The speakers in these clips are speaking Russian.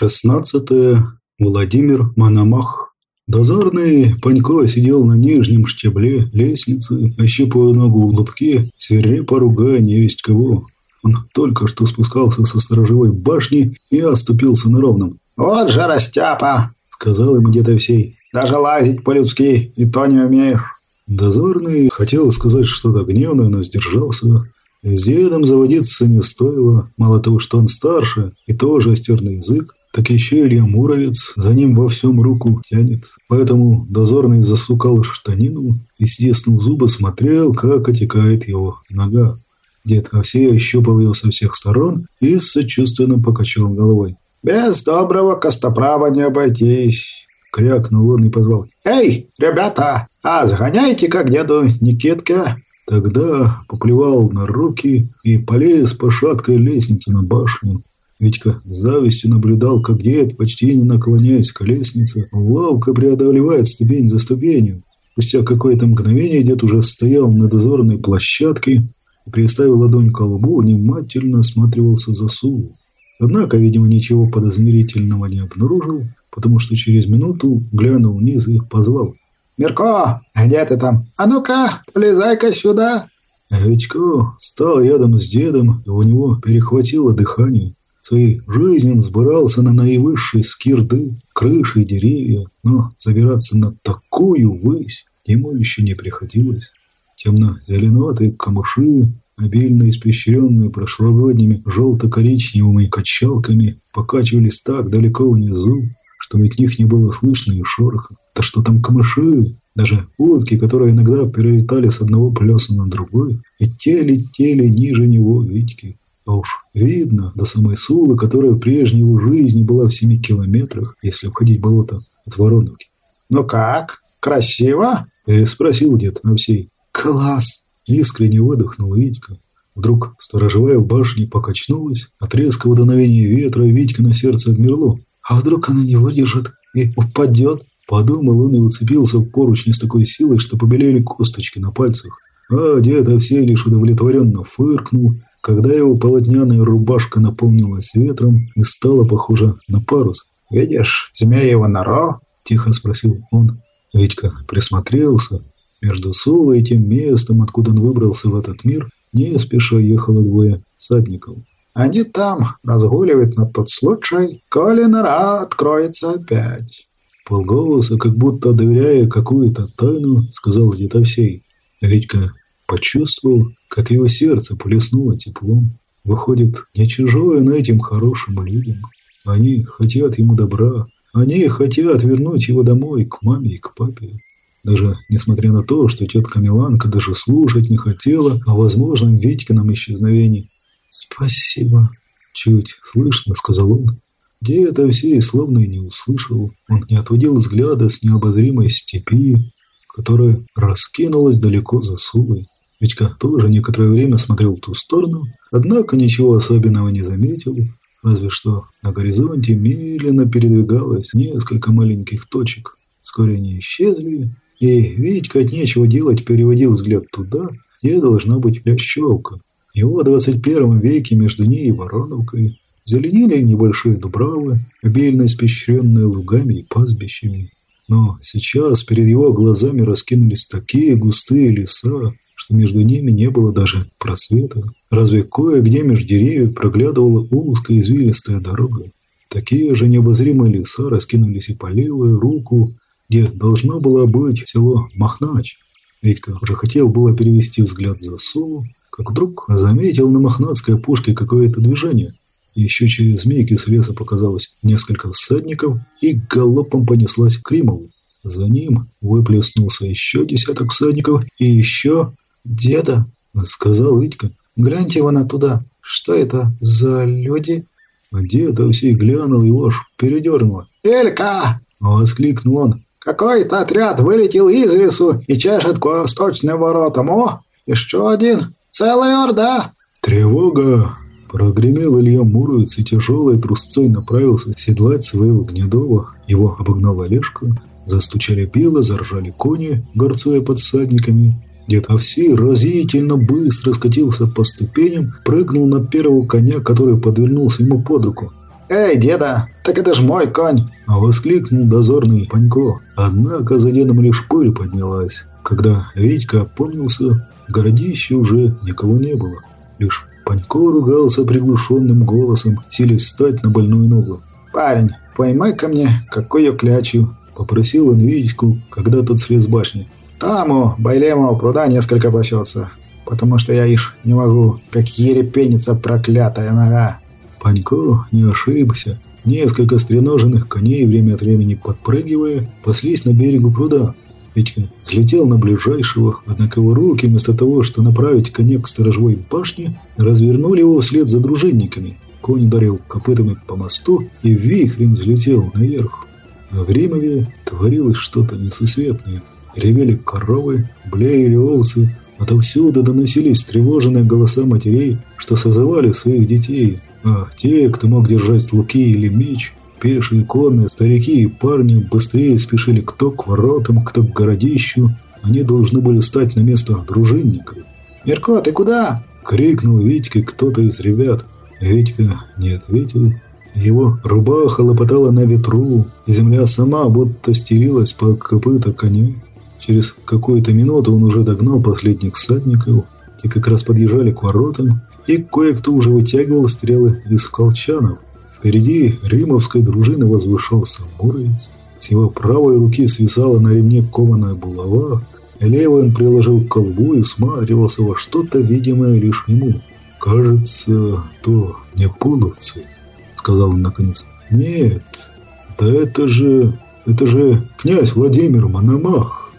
16. Владимир Мономах. Дозорный Панько сидел на нижнем штебле лестницы, ощупывая ногу в лобке, свирепо ругая невесть кого. Он только что спускался со сторожевой башни и оступился на ровном. «Вот же растяпа!» — сказал им где-то всей. «Даже лазить по-людски и то не умеешь». Дозорный хотел сказать что-то гневное, но сдержался. С дедом заводиться не стоило. Мало того, что он старше и тоже остерный язык, так еще Илья Муровец за ним во всем руку тянет. Поэтому дозорный засукал штанину и, стиснув зубы, смотрел, как отекает его нога. Дед Овсей ощупал ее со всех сторон и сочувственно покачал головой. «Без доброго костоправа не обойтись!» Крякнул он и позвал. «Эй, ребята, а сгоняйте как деду Никитка!» Тогда поплевал на руки и полез по шаткой лестнице на башню. Витька с завистью наблюдал, как дед, почти не наклоняясь к лестнице, ловко преодолевает ступень за ступенью. Спустя какое-то мгновение дед уже стоял на дозорной площадке и, приставив ладонь к лбу, внимательно осматривался за Сулу. Однако, видимо, ничего подозрительного не обнаружил, потому что через минуту глянул вниз и позвал. «Мирко, где ты там? А ну-ка, полезай-ка сюда!» Витько стал рядом с дедом, и у него перехватило дыхание своей жизни он сбирался на наивысшие скирды, крыши и деревья, но забираться на такую высь ему еще не приходилось. Темно-зеленоватые камыши, обильно испещренные прошлогодними желто-коричневыми качалками, покачивались так далеко внизу, что от них не было слышно и шороха. Да что там камыши, даже утки, которые иногда перелетали с одного плеса на другой, и те летели ниже него Витьки. А уж видно до самой Сулы, которая в прежней его жизни была в семи километрах, если обходить болото от Вороновки. «Ну как? Красиво?» – переспросил дед Навсей. «Класс!» – искренне выдохнул Витька. Вдруг сторожевая в башне покачнулась, от резкого дуновения ветра Витька на сердце отмерло. «А вдруг она не выдержит и упадет?» Подумал он и уцепился в поручни с такой силой, что побелели косточки на пальцах. А дед Овсей лишь удовлетворенно фыркнул когда его полотняная рубашка наполнилась ветром и стала похожа на парус. «Видишь змеево нора?» – тихо спросил он. Витька присмотрелся. Между Солой и тем местом, откуда он выбрался в этот мир, не спеша ехало двое садников. «Они там разгуливают на тот случай, коли нора откроется опять». Полголоса, как будто доверяя какую-то тайну, сказал дед Овсей. Витька почувствовал, как его сердце полеснуло теплом. Выходит, не чужое на этим хорошим людям. Они хотят ему добра. Они хотят вернуть его домой, к маме и к папе. Даже несмотря на то, что тетка Миланка даже слушать не хотела о возможном Витькином исчезновении. «Спасибо», – чуть слышно сказал он. Дед Овсей словно и не услышал. Он не отводил взгляда с необозримой степи, которая раскинулась далеко за Сулой. Витька тоже некоторое время смотрел в ту сторону, однако ничего особенного не заметил, разве что на горизонте медленно передвигалось несколько маленьких точек. Вскоре они исчезли, и Витька от нечего делать переводил взгляд туда, где должна быть Плящевка. Его в 21 веке между ней и Вороновкой зеленели небольшие дубравы, обильно испещренные лугами и пастбищами. Но сейчас перед его глазами раскинулись такие густые леса, что между ними не было даже просвета. Разве кое-где между деревьев проглядывала узкая извилистая дорога. Такие же необозримые леса раскинулись и по левую руку, где должно было быть село Махнач. Витька уже хотел было перевести взгляд за Солу, как вдруг заметил на мохнатской опушке какое-то движение. Еще через змейки с леса показалось несколько всадников и галопом понеслась к Римову. За ним выплеснулся еще десяток всадников и еще «Деда», — сказал Витька, — «гляньте вон оттуда. Что это за люди?» А дед Овсей глянул его аж передернуло. «Элька!» — воскликнул он. «Какой-то отряд вылетел из лесу и чешет к восточным воротам. О, еще один! Целая орда!» «Тревога!» Прогремел Илья Муровец и тяжелой трусцой направился седлать своего Гнедова. Его обогнал Олежка. Застучали пилы, заржали кони, горцуя под всадниками. Дед Овсей разительно быстро скатился по ступеням, прыгнул на первого коня, который подвернулся ему под руку. «Эй, деда, так это ж мой конь!» А воскликнул дозорный Панько. Однако за дедом лишь пыль поднялась. Когда Витька опомнился, в городище уже никого не было. Лишь Панько ругался приглушенным голосом, силясь встать на больную ногу. «Парень, поймай ко мне какую клячу!» Попросил он Витьку, когда тот слез башни. «Там у Байлемова пруда несколько пасется, потому что я ишь не могу, как ерепенится проклятая нога!» Панько не ошибся. Несколько стреноженных коней, время от времени подпрыгивая, паслись на берегу пруда. Витька взлетел на ближайшего, однако его руки, вместо того, что направить коня к сторожевой башне, развернули его вслед за дружинниками. Конь ударил копытами по мосту и вихрем взлетел наверх. В Римове творилось что-то несусветное. Ревели коровы, блеяли овцы, отовсюду доносились тревоженные голоса матерей, что созывали своих детей – а те, кто мог держать луки или меч, пешие, конные, старики и парни быстрее спешили кто к воротам, кто к городищу. Они должны были стать на место дружинников. «Мирко, ты куда?» — крикнул Витьке кто-то из ребят. Витька не ответил. Его рубаха лопотала на ветру, и земля сама будто стелилась по копыта коня. Через какую-то минуту он уже догнал последних всадников, и как раз подъезжали к воротам, и кое-кто уже вытягивал стрелы из колчанов. Впереди римовской дружины возвышался муровец. С его правой руки свисала на ремне кованая булава, и левой он приложил к колбу и всматривался во что-то видимое лишь ему. «Кажется, то не половцы», — сказал он наконец. «Нет, да это же... это же князь Владимир Мономах».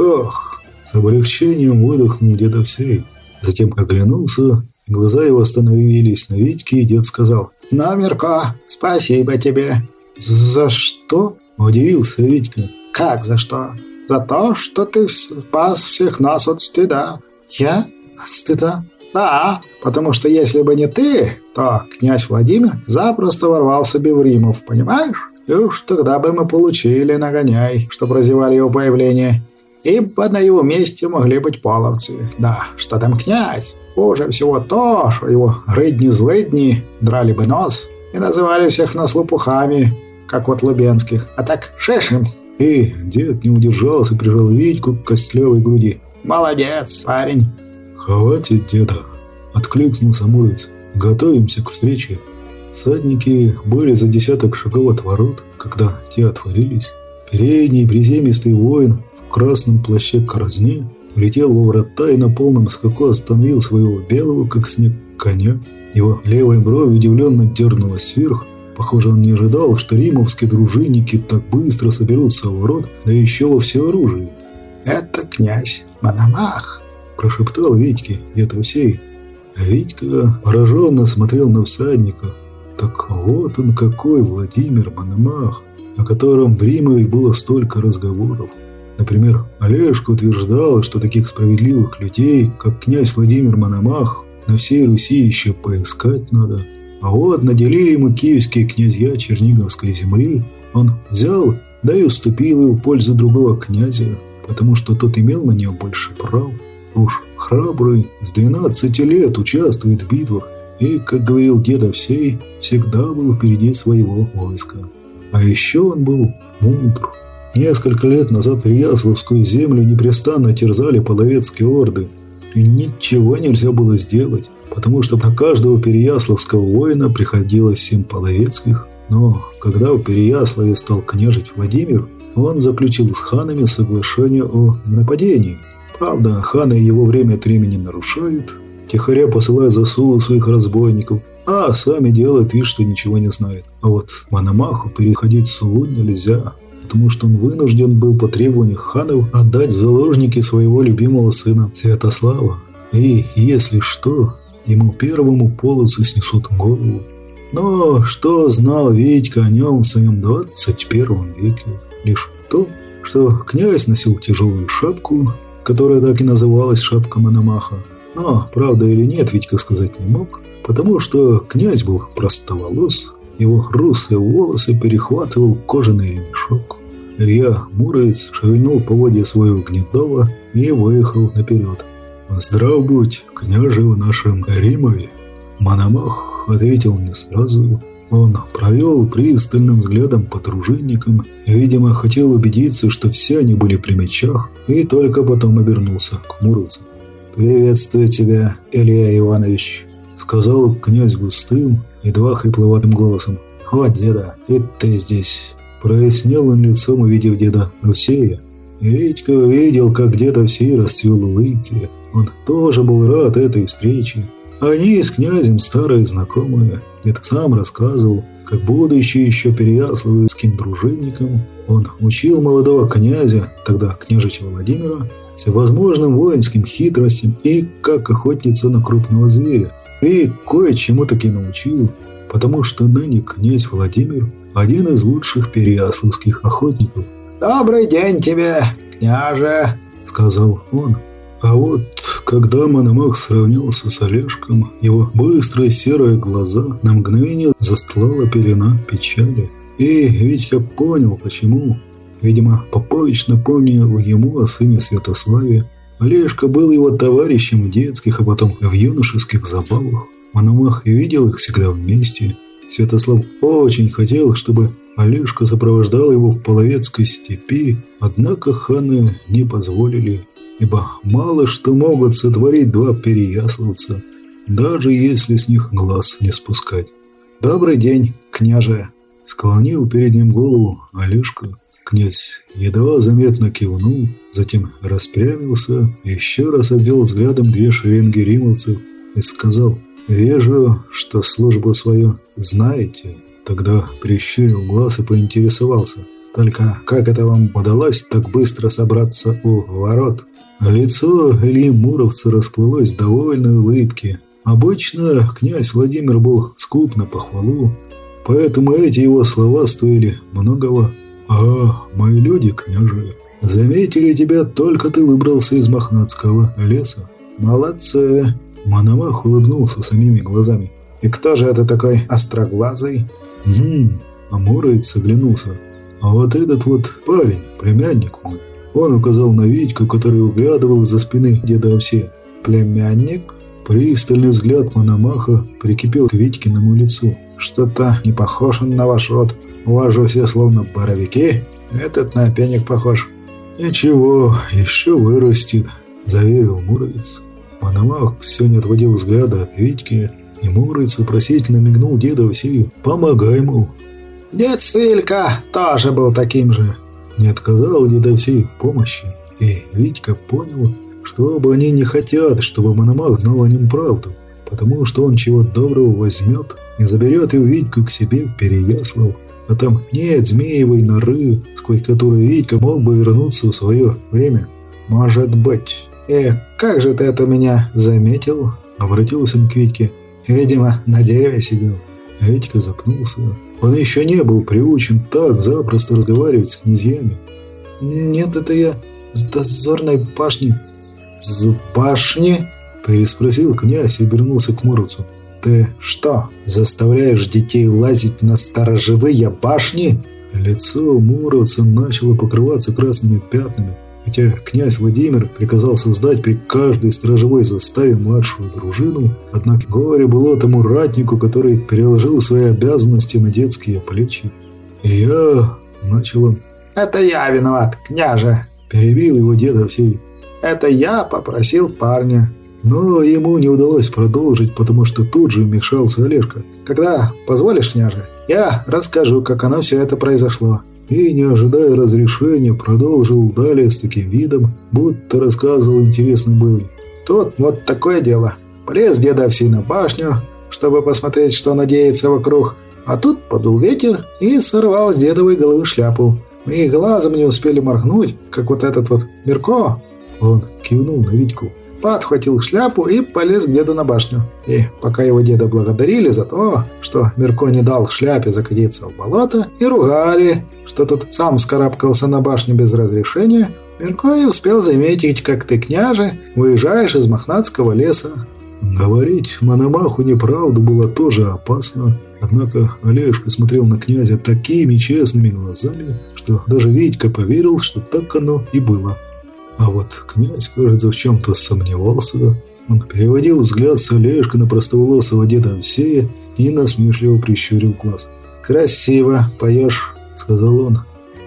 «Хах!» — с облегчением выдохнул дедовсей. Затем оглянулся Глаза его остановились на Витьке, и дед сказал. «Номерко, спасибо тебе». «За что?» – удивился Витька. «Как за что? За то, что ты спас всех нас от стыда». «Я? От стыда?» «Да, потому что если бы не ты, то князь Владимир запросто ворвался бы в Римов, понимаешь? И уж тогда бы мы получили нагоняй, что прозевали его появление. Ибо на его месте могли быть половцы. Да, что там князь? Хуже всего то, что его рыдни-злыдни драли бы нос и называли всех нас лопухами, как вот Лубенских, а так шешим. И дед не удержался, прижал Витьку к костлевой груди. «Молодец, парень!» «Хватит, деда!» — откликнулся Муромец. «Готовимся к встрече!» Садники были за десяток шагов от ворот, когда те отворились. Передний приземистый воин в красном плаще корзне Влетел во врата и на полном скаку остановил своего белого, как снег, коня. Его левая бровь удивленно дернулась вверх. Похоже, он не ожидал, что римовские дружинники так быстро соберутся в ворот, да еще во всеоружии. «Это князь Мономах», – прошептал Витьке где-то всей. А Витька пораженно смотрел на всадника. Так вот он какой Владимир Мономах, о котором в Римове было столько разговоров. Например, Олежка утверждал, что таких справедливых людей, как князь Владимир Мономах, на всей Руси еще поискать надо. А вот наделили ему киевские князья Черниговской земли. Он взял, да и уступил ее в пользу другого князя, потому что тот имел на нее больше прав. Уж храбрый с 12 лет участвует в битвах и, как говорил дед Овсей, всегда был впереди своего войска. А еще он был мудр. Несколько лет назад Переяславскую землю непрестанно терзали половецкие орды, и ничего нельзя было сделать, потому что на каждого переяславского воина приходилось семь половецких. Но когда в Переяславе стал княжить Владимир, он заключил с ханами соглашение о нападении. Правда, ханы его время от времени нарушают, тихоря посылая засулы своих разбойников, а сами делают вид, что ничего не знают. А вот Мономаху переходить Сулу нельзя потому что он вынужден был по требованию ханов отдать заложники своего любимого сына Святослава. И, если что, ему первому полосы снесут голову. Но что знал Витька о нем в своем 21 веке? Лишь то, что князь носил тяжелую шапку, которая так и называлась шапка Мономаха. Но, правда или нет, Витька сказать не мог, потому что князь был простоволос, его русые волосы перехватывал кожаный ремешок. Илья Муромец шевельнул поводья своего гнедого и выехал наперед. «Здрав будь, княже в нашем Римове!» Мономах ответил не сразу. Он провел пристальным взглядом по дружинникам и, видимо, хотел убедиться, что все они были при мечах, и только потом обернулся к Муромцу. «Приветствую тебя, Илья Иванович», — сказал князь густым, едва хрипловатым голосом. «О, деда, и ты здесь!» Прояснил он лицом, увидев деда Овсея. Витька увидел, как дед Овсей расцвел улыбки. Он тоже был рад этой встрече. Они с князем старые знакомые. Дед сам рассказывал, как будучи еще переяславским дружинником, он учил молодого князя, тогда княжича Владимира, всевозможным воинским хитростям и как охотиться на крупного зверя. И кое-чему таки научил, потому что ныне князь Владимир – один из лучших переяславских охотников. «Добрый день тебе, княже!» – сказал он. А вот, когда Мономах сравнялся с Олежком, его быстрые серые глаза на мгновение застлала пелена печали. И Витька понял, почему. Видимо, Попович напомнил ему о сыне Святославе. Олежка был его товарищем в детских, а потом в юношеских забавах. Мономах видел их всегда вместе. Святослав очень хотел, чтобы Олежка сопровождал его в Половецкой степи, однако ханы не позволили ибо мало что могут сотворить два переяславца, даже если с них глаз не спускать. «Добрый день, княже!» Склонил перед ним голову Олежка. Князь едва заметно кивнул, затем распрямился, еще раз обвел взглядом две шеренги римовцев и сказал «Вижу, что службу свою знаете». Тогда прищурил глаз и поинтересовался. «Только как это вам удалось так быстро собраться у ворот?» Лицо Ильи Муровца расплылось в довольной улыбке. Обычно князь Владимир был скуп на похвалу, поэтому эти его слова стоили многого. «А, мои люди, княже, заметили тебя, только ты выбрался из Мохнатского леса». «Молодцы!» Мономах улыбнулся самими глазами. «И кто же это такой остроглазый?» «Хм...» А Муровец оглянулся. «А вот этот вот парень, племянник мой, он указал на Витьку, который углядывал за спины деда Овсея. «Племянник?» Пристальный взгляд Мономаха прикипел к Витькиному лицу. «Что-то не похож он на ваш род. У вас же все словно боровики. Этот на опенек похож». «Ничего, еще вырастет», – заверил Муровец. Мономах все не отводил взгляда от Витьки, и Муровец вопросительно мигнул деда Овсею. «Помогай, мол». «Дед Свилька тоже был таким же», не отказал Дедовсей в помощи, и Витька понял, что оба они не хотят, чтобы Мономах знал о нем правду, потому что он чего доброго возьмет и заберет его Витьку к себе в Переяслав, а там нет змеевой норы, сквозь которую Витька мог бы вернуться в свое время. «Может быть. Э, как же ты это меня заметил?» Обратился он к Витьке. «Видимо, на дереве сидел». Витька запнулся. Он еще не был приучен так запросто разговаривать с князьями. «Нет, это я с дозорной башни». «С башни?» – переспросил князь и обернулся к Муромцу. «Ты что, заставляешь детей лазить на сторожевые башни?» Лицо Муромца начало покрываться красными пятнами хотя князь Владимир приказал создать при каждой сторожевой заставе младшую дружину, однако горе было тому ратнику, который переложил свои обязанности на детские плечи. И я начал он. «Это я виноват, княже!» Перебил его дед Овсей. «Это я попросил парня». Но ему не удалось продолжить, потому что тут же вмешался Олежка. «Когда позволишь, княже, я расскажу, как оно все это произошло и, не ожидая разрешения, продолжил далее с таким видом, будто рассказывал интересный был. Тут вот такое дело. Полез деда Овсей на башню, чтобы посмотреть, что надеется вокруг, а тут подул ветер и сорвал с дедовой головы шляпу. Мы глазом не успели моргнуть, как вот этот вот Мирко. Он кивнул на Витьку подхватил шляпу и полез к деду на башню. И пока его деда благодарили за то, что Мирко не дал шляпе закатиться в болото, и ругали, что тот сам скарабкался на башню без разрешения, Мирко и успел заметить, как ты, княже, выезжаешь из Мохнатского леса. Говорить Мономаху неправду было тоже опасно, однако Олежка смотрел на князя такими честными глазами, что даже Витька поверил, что так оно и было. А вот князь, кажется, в чем-то сомневался. Он переводил взгляд с Олежка на простоволосого деда Овсея и насмешливо прищурил глаз. «Красиво поешь», — сказал он.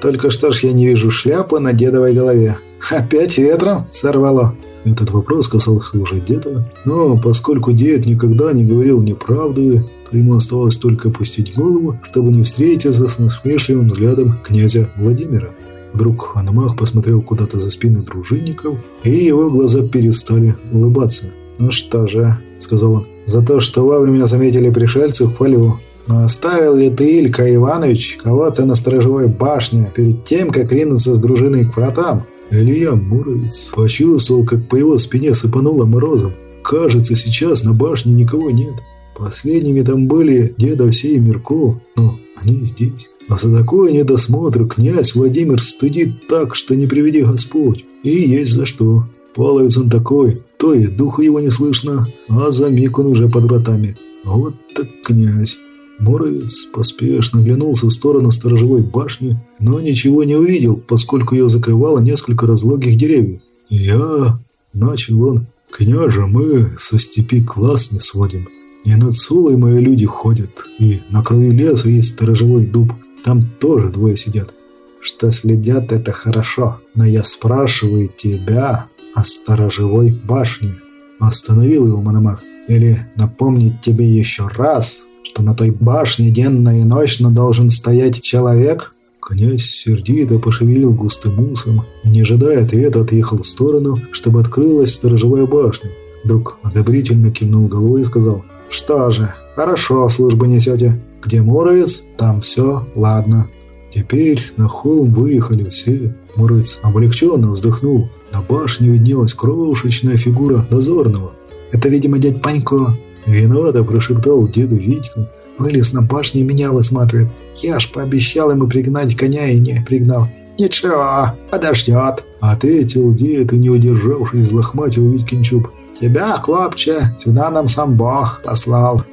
«Только что ж я не вижу шляпы на дедовой голове. Опять ветром сорвало». Этот вопрос касался уже деда, но поскольку дед никогда не говорил неправды, то ему оставалось только опустить голову, чтобы не встретиться с насмешливым взглядом князя Владимира. Вдруг Аномах посмотрел куда-то за спины дружинников, и его глаза перестали улыбаться. «Ну что же», — сказал он, — «за то, что вовремя заметили пришельцев, хвалю. Но оставил ли ты, Илька Иванович, кого-то на сторожевой башне перед тем, как ринуться с дружиной к вратам?» Илья Муромец почувствовал, как по его спине сыпануло морозом. Кажется, сейчас на башне никого нет. Последними там были деда все и Мирко, но они здесь. А за такой недосмотр князь Владимир стыдит так, что не приведи Господь. И есть за что. Паловец он такой, то и духа его не слышно, а за миг он уже под вратами. Вот так князь. Моровец поспешно глянулся в сторону сторожевой башни, но ничего не увидел, поскольку ее закрывало несколько разлогих деревьев. «Я...» – начал он. «Княже, мы со степи класс не сводим. Не над Сулой мои люди ходят, и на краю леса есть сторожевой дуб. Там тоже двое сидят». «Что следят, это хорошо, но я спрашиваю тебя о сторожевой башне». Остановил его Мономах. «Или напомнить тебе еще раз, что на той башне денно и ночно должен стоять человек?» Князь сердито пошевелил густым усом и, не ожидая ответа, отъехал в сторону, чтобы открылась сторожевая башня. Друг одобрительно кивнул головой и сказал, «Что же, хорошо службу несете. Где Муровец, там все ладно». Теперь на холм выехали все. Муровец облегченно вздохнул. На башне виднелась крошечная фигура дозорного. «Это, видимо, дядь Панько», Виновато прошептал деду Витька. Вылез на башне и меня высматривает. Я ж пообещал ему пригнать коня и не пригнал. Ничего, подождет. Ответил дед и, не удержавшись, злохматил Витькин чуб. Тебя, хлопче, сюда нам сам Бог послал.